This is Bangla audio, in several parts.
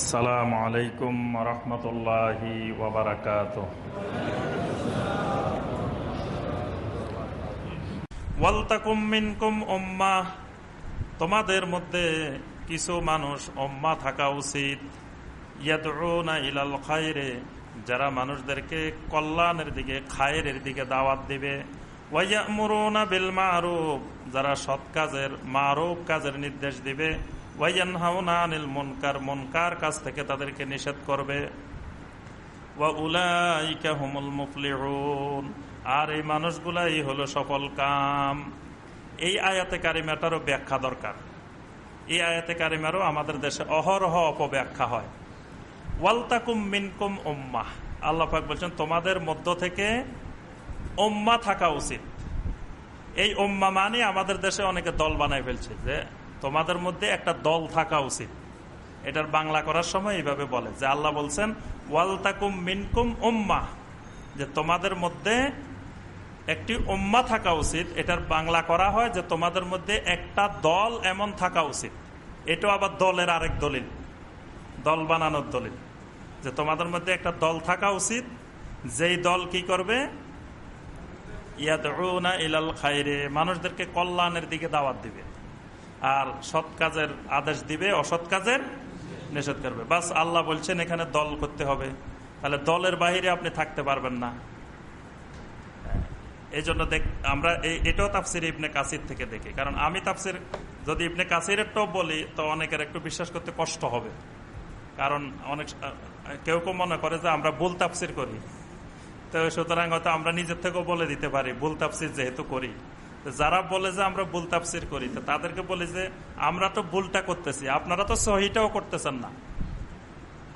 আসসালামু আলাইকুম রহমতুল্লাহি ওবরাকাত ওয়ালতাকুম মিনকুম তোমাদের মধ্যে কিছু মানুষ উম্মা থাকা উচিত। ইয়াদউনা ইলাল খায়রে। যারা মানুষদেরকে কল্যাণের দিকে খায়ের দিকে দাওয়াত দিবে। ওয়াইয়ামুরুনা বিল মারুফ। যারা সৎ কাজের, মারুফ কাজের নির্দেশ দিবে। ওয়াইয়ানহাউনা আনিল মুনকার মুনকার কাজ থেকে তাদেরকে নিষেধ করবে। ওয়া উলাইকা হুমুল মুফলিহুন আর এই মানুষগুলাই হলো সফল কাম। এই আয়াতে কারিমাটারও ব্যাখ্যা দরকার। এই আয়াতে কারিমারও আমাদের দেশে অহরহ অপব্যাখ্যা হয়। ওয়ালতাকুম মিনকুম উম্মাহ। আল্লাহাক বলছেন, তোমাদের মধ্য থেকে ওম্মা থাকা উচিত। এই উম্মা মানে আমাদের দেশে অনেকে দল বানায় ফেলছে যে তোমাদের মধ্যে একটা দল থাকা উচিত। এটার বাংলা করার সময় এইভাবে বলে, যে আল্লাহ বলছেন, ওয়ালতাকুম মিনকুম উম্মা যে তোমাদের মধ্যে একটি উম্মা থাকা উচিত। এটার বাংলা করা হয় যে তোমাদের মধ্যে একটা দল এমন থাকা উচিত। এটাও আবার দলের আরেক দলিল, দল বানানোর দলিল, যে তোমাদের মধ্যে একটা দল থাকা উচিত। যেই দল কি করবে? ইয়াদউনা ইলাল খাইরে, মানুষদেরকে কল্যাণের দিকে দাওয়াত দিবে। আর সৎ কাজের আদেশ দিবে, অসৎ কাজের নিষেধ করবে। বাস আল্লাহ বলছেন, এখানে দল করতে হবে। তাহলে দলের বাহিরে আপনি থাকতে পারবেন না। এই জন্য দেখ, আমরা এটাও তাফসির ইবনে কাসির থেকে দেখি। কারণ আমি তাফসির, যদি ইবনে কাসিরেরটাও বলি, তো অনেকের একটু বিশ্বাস করতে কষ্ট হবে। কারণ অনেক কেউ কেউ মনে করে যে আমরা ভুল তাফসির করি। তো সুতরাং হয়তো আমরা নিজের থেকেও বলে দিতে পারি, ভুল তাফসির যেহেতু করি। যারা বলে যে আমরা ভুল তাফসির করি, তো তাদেরকে বলি যে আমরা তো ভুলটা করতেছি, আপনারা তো সহিটাও করতেছেন না।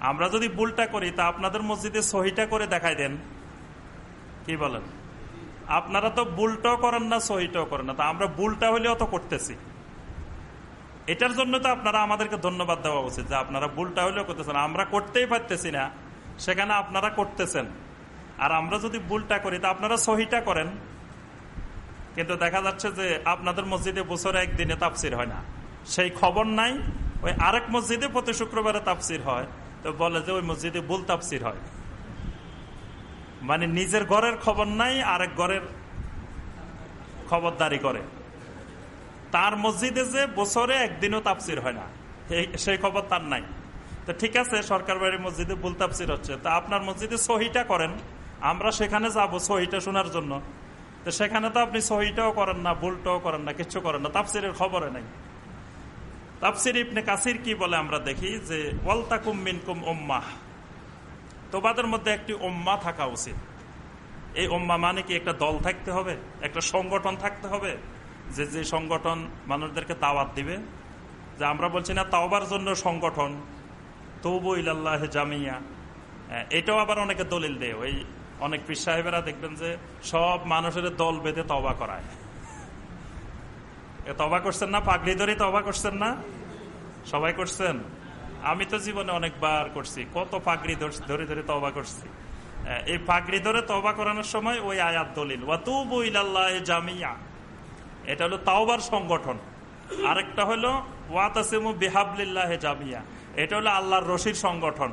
আমরা যদি ভুলটা করি, তা আপনাদের মসজিদে সহিটা করে দেখাই দেন। কি বলেন? আপনারা তো ভুলটাও করেন না, সহিটাও করেন না, তা আমরা ভুলটা হলেও তো করতেছি। এটার জন্য তো আপনারা আমাদেরকে ধন্যবাদ দেওয়া উচিত, যে আপনারা ভুলটা হলেও করতেছেন। আমরা করতেই পারতেছি না, সেখানে আপনারা করতেছেন। আর আমরা যদি ভুলটা করি, তা আপনারা সহিটা করেন। কিন্তু দেখা যাচ্ছে যে আপনাদের মসজিদে বছরে একদিনে তাপসির হয় না। সেই খবর নাই, ওই আরেক মসজিদে প্রতি শুক্রবারে তাপসির হয়, তো বলে যে ওই মসজিদে বুল তাপসির হয়। মানে নিজের ঘরের খবর নাই, আরেক ঘরের খবরদারি করে। তার মসজিদে যে বছরে একদিনও তাপসির হয় না, সেই খবর তার নাই। তো ঠিক আছে, সরকার বাড়ির মসজিদে বুল তাপসির হচ্ছে। তা আপনার মসজিদে সহিটা করেন, আমরা সেখানে যাব সহিটা শোনার জন্য। তো সেখানে তো আপনি সহিটাও করেন না, ভুলটাও করেন না, কিছু করেন না। তাপসিরের খবরে নাই। তাপসির ইবনে কাসির কি বলে আমরা দেখি যে, ওয়ালতাকুম মিনকুম উম্মাহ। তোমাদের মধ্যে একটি উম্মা থাকা উচিত। এই উম্মা মানে কি একটা দল থাকতে হবে, একটা সংগঠন থাকতে হবে, যে যে সংগঠন মানুষদেরকে দাওয়াত দিবে। যে আমরা বলছি না, তাওবার জন্য সংগঠন। তবু ইলাল্লাহ জামিয়া। এটাও আবার অনেকে দলিল দেয়। ওই অনেক পীর সাহেবেরা দেখবেন যে সব মানুষের দল বেঁধে তবা করায়। তবা করছেন না? পাগড়ি ধরে তবা করছেন না? সবাই করছেন? আমি তো জীবনে অনেকবার করছি। কত পাগড়ি ধরে ধরে তবা করছি। এই পাগড়ি ধরে তবা করানোর সময় ওই আয়াত দলিল, ওয়াতুবু ইলাল্লাহ জামিয়া। এটা হলো তাওবার সংগঠন। আরেকটা হলো ওয়াতাসিমু বিহাবলিল্লাহ জামিয়া। এটা হলো আল্লাহর রশির সংগঠন।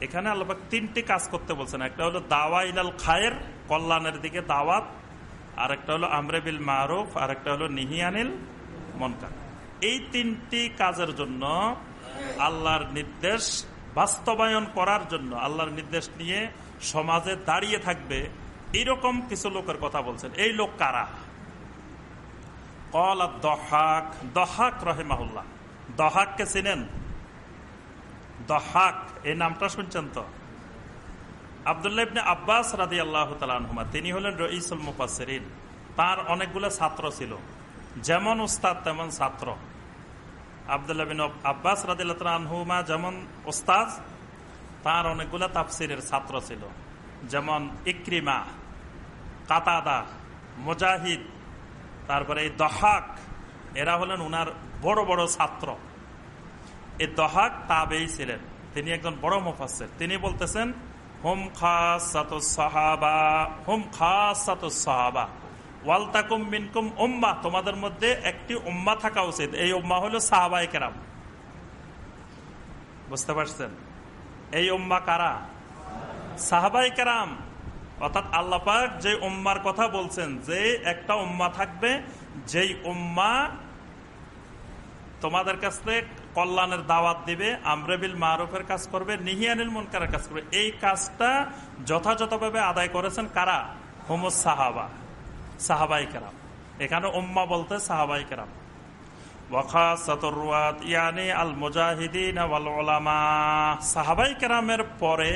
এখানে আল্লাহ তিনটি কাজ করতে বলছেন। একটা হলো দাওয়া ইলাল খায়ের, কল্যাণের দিকে দাওয়াত আর একটা হলো আমরে বিল মারুফ আর একটা হলো নিহিয়ানিল মনকার। এই তিনটি কাজের জন্য আল্লাহর নির্দেশ বাস্তবায়ন করার জন্য, আল্লাহর নির্দেশ নিয়ে সমাজে দাঁড়িয়ে থাকবে এইরকম কিছু লোকের কথা বলছেন। এই লোক কারা? কল দহাক দহাক রহেমাহুল্লাহ। দহাককে চিনেন? দহাক এই নামটা শুনছেন তো আবদুল্লাহ ইবনে আব্বাস রাদি আল্লাহ তালুমা তিনি হলেন রইসুল মুফাসরিন তার অনেকগুলো ছাত্র ছিল। যেমন উস্তাদ, তেমন ছাত্র। আবদুল্লাহ বিন আব্বাস রাদিল্লাহমা যেমন ওস্তাজ তার অনেকগুলা তাফসিরের ছাত্র ছিল। যেমন ইক্রিমা, কাতাদা, মুজাহিদ, তারপরে এই দহাক, এরা হলেন উনার বড় বড় ছাত্র। এই দহাক তাবেই ছিলেন। তিনি একজন বড় মুফাসের তিনি বলতেছেন, হোম খাসাত সাহাবা, হোম উম্মা। তোমাদের মধ্যে একটি উম্মা থাকা উচিত। এই উম্মা হলো সাহাবাই কেরাম। বুঝতে পারছেন? এই উম্মা কারা? সাহাবাই কেরাম। অর্থাৎ আল্লাপাক যে উম্মার কথা বলছেন, যে একটা উম্মা থাকবে, যেই উম্মা তোমাদের কাছ কল্যাণের দাওয়াত দিবে, আমরেবিল মারুফের কাজ করবে, নিহিয়ানিল মুনকারের কাজ করবে। এই কাজটা যথাযথভাবে আদায় করেছেন কারা? হুমুস সাহাবা, সাহাবাই কেরাম। এখানে উম্মা বলতে সাহাবাই কেরাম। সাহাবাই পরে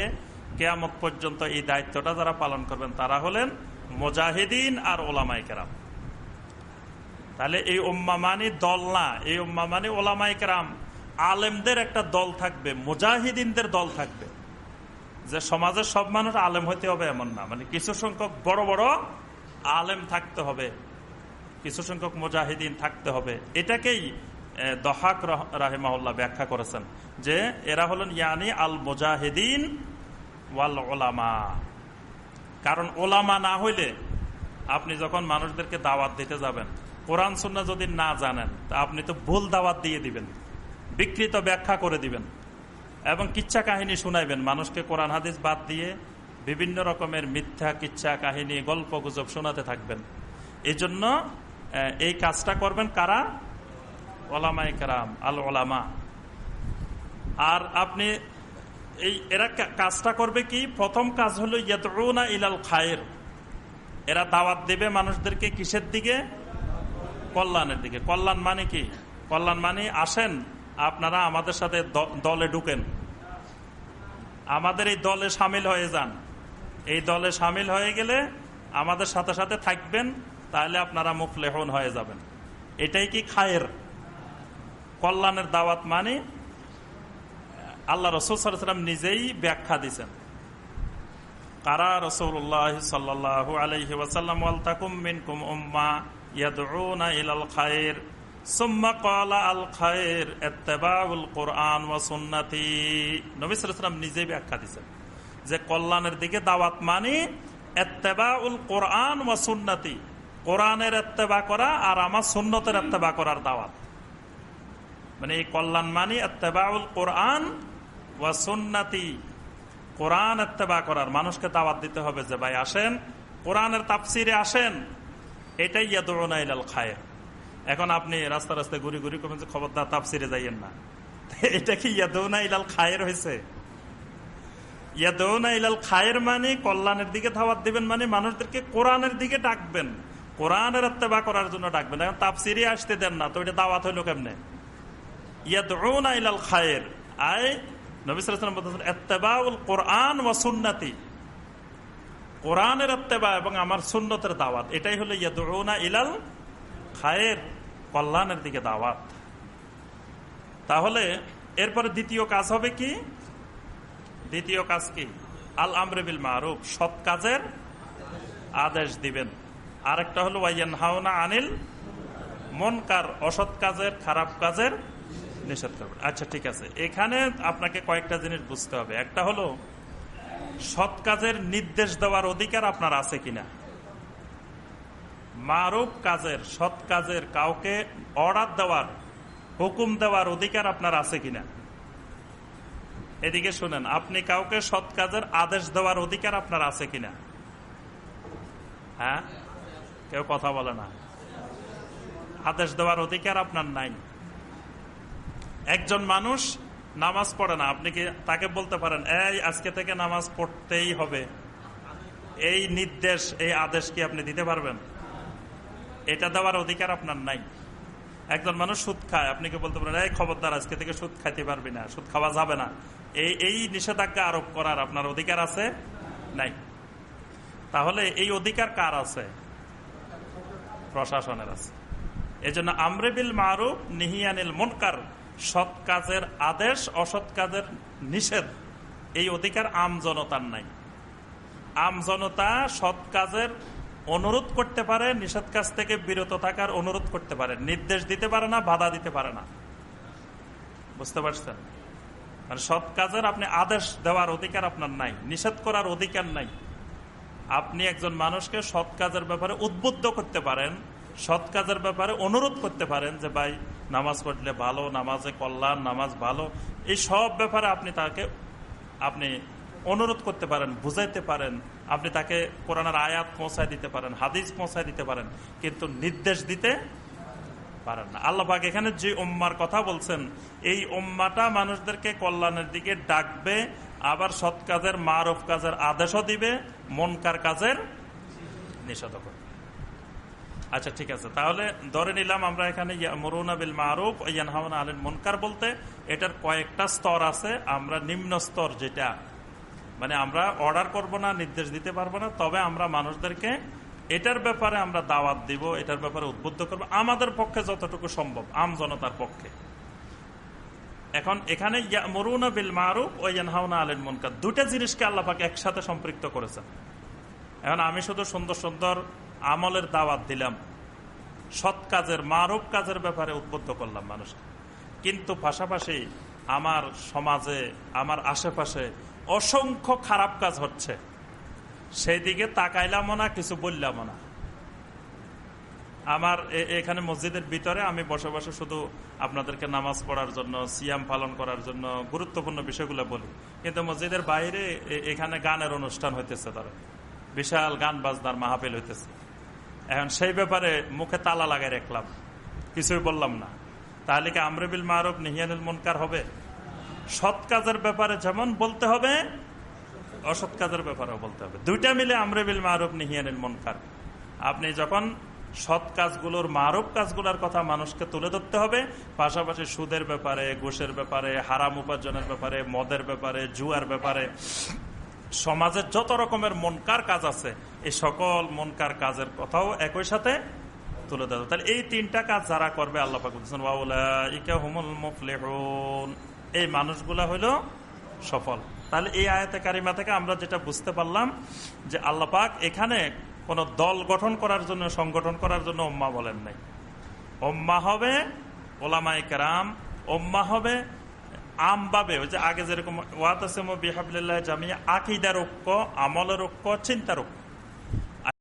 কেয়ামত পর্যন্ত এই দায়িত্বটা যারা পালন করবেন, তারা হলেন মোজাহিদিন আর ওলামাই কেরাম। তাহলে এই উম্মা মানি দল না, এই উম্মা মানি ওলামাই কেরাম। আলেমদের একটা দল থাকবে, মুজাহিদিনদের দল থাকবে। যে সমাজের সব মানুষ আলেম হইতে হবে এমন না। মানে কিছু সংখ্যক বড় বড় আলেম থাকতে হবে, কিছু সংখ্যক মুজাহিদিন থাকতে হবে। এটাকেই দহাক রাহেমাউল্লাহ ব্যাখ্যা করেছেন যে এরা হলেন ইয়ানি আল মুজাহিদিন ওয়াল ওলামা কারণ ওলামা না হইলে আপনি যখন মানুষদেরকে দাওয়াত দিতে যাবেন কোরআন সুন্না যদি না জানেন, তা আপনি তো ভুল দাওয়াত দিয়ে দিবেন, বিকৃত ব্যাখ্যা করে দিবেন, এবং কিচ্ছা কাহিনী শুনাইবেন। মানুষকে কোরআন হাদিস বাদ দিয়ে বিভিন্ন রকমের মিথ্যা, কিচ্ছা কাহিনী গল্প গুজব শোনাতে থাকবেন। এই জন্য এই কাজটা করবেন কারা? ওলামাই কারাম আল ওলামা আর আপনি এই, এরা কাজটা করবে কি? প্রথম কাজ হলো ইয়না ইলাল খায়ের। এরা দাওয়াত দেবে মানুষদেরকে কিসের দিকে? কল্যাণের দিকে। কল্যাণ মানে কি? কল্যাণ মানে আসেন, আপনারা আমাদের সাথে দলে ঢুকেন। আমাদের এই দলে সামিল হয়ে যান। এই দলে সামিল হয়ে গেলে আমাদের সাথে সাথে থাকবেন, তাহলে আপনারা মুখ লেহন হয়ে যাবেন। এটাই কি খায়ের? কল্যাণের দাওয়াত মানে আল্লাহ রসুল সাল্লাম নিজেই ব্যাখ্যা দিচ্ছেন কারা রসুল্লাহ সাল্লাহ আলহি মিনকুম উম্মা ইয়াদউনা ইলাল খায়ের সুম্মা ক্বালা আল খায়ের ইত্তিবাউল কুরআন ওয়া সুন্নতি নবী সাল্লাল্লাহু নিজেই ব্যাখ্যা দিয়েছেন যে কল্যাণের দিকে দাওয়াত মানে ইত্তিবাউল কুরআন ওয়া সুন্নতি কোরআনের এত্তেবা করা আর আমার সুন্নতের এত্তেবা করার দাওয়াত। মানে এই কল্যাণ মানি এত্তেবাউল কোরআন ওয়া সুন্নাতি কোরআন এত্তেবা করার। মানুষকে দাওয়াত দিতে হবে যে, ভাই আসেন, কোরআনের তাপসিরে আসেন। এটাই ইয়াদুনা ইলাল খায়ের। এখন আপনি রাস্তা রাস্তায় ঘুরি ঘুরি করবেন যে খবরদার তাপসিরে যাইয়েন না। এটা কি ইয়াদৌনা ইলাল খায়ের হয়েছে ইয়াদৌনা ইলাল খায়ের মানে কল্যাণের দিকে ধাওয়াত দিবেন মানে মানুষদেরকে কোরআনের দিকে ডাকবেন। কোরআনের আত্মেবা করার জন্য ডাকবেন। এখন তাপ তাপসিরে আসতে দেন না, তো এটা দাওয়াত হইল কেমনে? ইয়াদৌনা ইলাল খায়ের। আয়, নবী সাল্লাম বলতেছেন এত্তেবাউল কোরআন ও সুন্নাতি। কোরআনের আত্মেবা এবং আমার সুন্নতের দাওয়াত, এটাই হলো ইয়াদৌনা ইলাল খায়ের কল্যাণের দিকে দাওয়াত। তাহলে এরপরে দ্বিতীয় কাজ হবে কি? দ্বিতীয় কাজ কি? আল আমরেবিল মারুফ, সৎ কাজের আদেশ দিবেন। আরেকটা হলো ওয়াইয়ান হাওনা আনিল মনকার, অসৎ কাজের, খারাপ কাজের নিষেধ করবেন। আচ্ছা ঠিক আছে। এখানে আপনাকে কয়েকটা জিনিস বুঝতে হবে। একটা হলো সৎ কাজের নির্দেশ দেওয়ার অধিকার আপনার আছে কিনা? মারুফ কাজের, সৎ কাজের কাউকে অর্ডার দেওয়ার, হুকুম দেওয়ার অধিকার আপনার আছে কিনা? এদিকে শুনেন, আপনি কাউকে সৎ কাজের আদেশ দেওয়ার অধিকার আপনার আছে কিনা? হ্যাঁ? কেউ কথা বলে না। আদেশ দেওয়ার অধিকার আপনার নাই। একজন মানুষ নামাজ পড়ে না। আপনি কি তাকে বলতে পারেন, এই, আজকে থেকে নামাজ পড়তেই হবে। এই নির্দেশ, এই আদেশ কি আপনি দিতে পারবেন? এটা দেওয়ার অধিকার আপনার নাই। একজন মানুষ সুদ খায়, আপনি কি বলতে পারেন, এই খবরদার, আজকে থেকে সুদ খাইতে পারবি না, সুদ খাওয়া যাবে না। এই এই নিষেধাজ্ঞা আরোপ করার আপনার অধিকার আছে? নাই। তাহলে এই অধিকার কার আছে? প্রশাসনের আছে। এই জন্য আমরেবিল মারুফ নিহিয়ানিল মনকার। সৎ কাজের আদেশ, অসৎ কাজের নিষেধ। এই অধিকার আম জনতার নাই। আমজনতা সৎ কাজের অনুরোধ করতে পারে, নিষেধ কাজ থেকে বিরত থাকার অনুরোধ করতে পারে। নির্দেশ দিতে পারে না, বাধা দিতে পারে না। বুঝতে পারছেন? মানে সৎ কাজের আপনি আদেশ দেওয়ার অধিকার আপনার নাই, নিষেধ করার অধিকার নাই। আপনি একজন মানুষকে সৎ কাজের ব্যাপারে উদ্বুদ্ধ করতে পারেন সৎ কাজের ব্যাপারে অনুরোধ করতে পারেন যে, ভাই, নামাজ পড়লে ভালো, নামাজে কল্যাণ, নামাজ ভালো। এই সব ব্যাপারে আপনি তাকে, আপনি অনুরোধ করতে পারেন, বুঝাইতে পারেন। আপনি তাকে কোরআনের আয়াত পৌঁছায় দিতে পারেন, হাদিস পৌঁছায় দিতে পারেন, কিন্তু নির্দেশ দিতে পারেন না। আল্লাহাক এখানে যে উম্মার কথা বলছেন, এই উম্মাটা মানুষদেরকে কল্যাণের দিকে ডাকবে, আবার সৎ কাজের, মারফ কাজের আদেশও দিবে, মনকার কাজের নিষেধ করবে। আচ্ছা ঠিক আছে। তাহলে ধরে নিলাম আমরা এখানে মরুনা বিল মারুফ ইয়ানহামনা আলীন মনকার বলতে এটার কয়েকটা স্তর আছে, আমরা নিম্ন স্তর যেটা মানে আমরা অর্ডার করব না, নির্দেশ দিতে পারব না, তবে আমরা মানুষদেরকে এটার ব্যাপারে আমরা দাওয়াত দিব, এটার ব্যাপারে উদ্বুদ্ধ করব, আমাদের পক্ষে যতটুকু সম্ভব, আম জনতার পক্ষে। এখন এখানে মরুনা বিল মারুফ ও ইয়ানহাউনা আলীন মনকার দুটা জিনিসকে আল্লাপাকে একসাথে সম্পৃক্ত করেছেন। এখন আমি শুধু সুন্দর সুন্দর আমলের দাওয়াত দিলাম। সৎ কাজের, মারুফ কাজের ব্যাপারে উদ্বুদ্ধ করলাম মানুষকে। কিন্তু পাশাপাশি আমার সমাজে, আমার আশেপাশে অসংখ্য খারাপ কাজ হচ্ছে। সেই দিকে তাকাইলামও না, কিছু বললামও না। আমার এখানে মসজিদের ভিতরে আমি বসে বসে শুধু আপনাদেরকে নামাজ পড়ার জন্য, সিয়াম পালন করার জন্য গুরুত্বপূর্ণ বিষয়গুলো বলি। কিন্তু মসজিদের বাইরে এখানে গানের অনুষ্ঠান হইতেছে তারা বিশাল গান বাজনার মাহাপিল হইতেছে। এখন সেই ব্যাপারে মুখে তালা লাগাই রাখলাম। কিছুই বললাম না। তাহলে কি আমরেবিল মারুফ নিহিয়ানুল মনকার হবে? সৎ কাজের ব্যাপারে যেমন বলতে হবে, অসৎ কাজের ব্যাপারেও বলতে হবে। দুইটা মিলে আমরেবিল মারুফ নিহিয়ানুল মনকার। আপনি যখন সৎ কাজগুলোর মারুফ কাজগুলোর কথা মানুষকে তুলে ধরতে হবে, পাশাপাশি সুদের ব্যাপারে, ঘুষের ব্যাপারে, হারাম উপার্জনের ব্যাপারে, মদের ব্যাপারে, জুয়ার ব্যাপারে, সমাজের যত রকমের মনকার কাজ আছে এই সকল মনকার কাজের কথাও একই সাথে তুলে দেওয়া তাহলে এই তিনটা কাজ যারা করবে আল্লাহ এই মানুষগুলা হইল সফল। তাহলে এই আয়তে কারিমা থেকে আমরা যেটা বুঝতে পারলাম যে আল্লাহ পাক এখানে কোন দল গঠন করার জন্য, সংগঠন করার জন্য ওম্মা বলেন নাই। ওম্মা হবে ওলামাই কেরাম ওম্মা হবে আমভাবে ওই যে আগে যেরকম ওয়াতাসেম বিহাবিল্লাহ জামিয়া, আকিদার ঐক্য, আমলের ঐক্য, চিন্তার ঐক্য।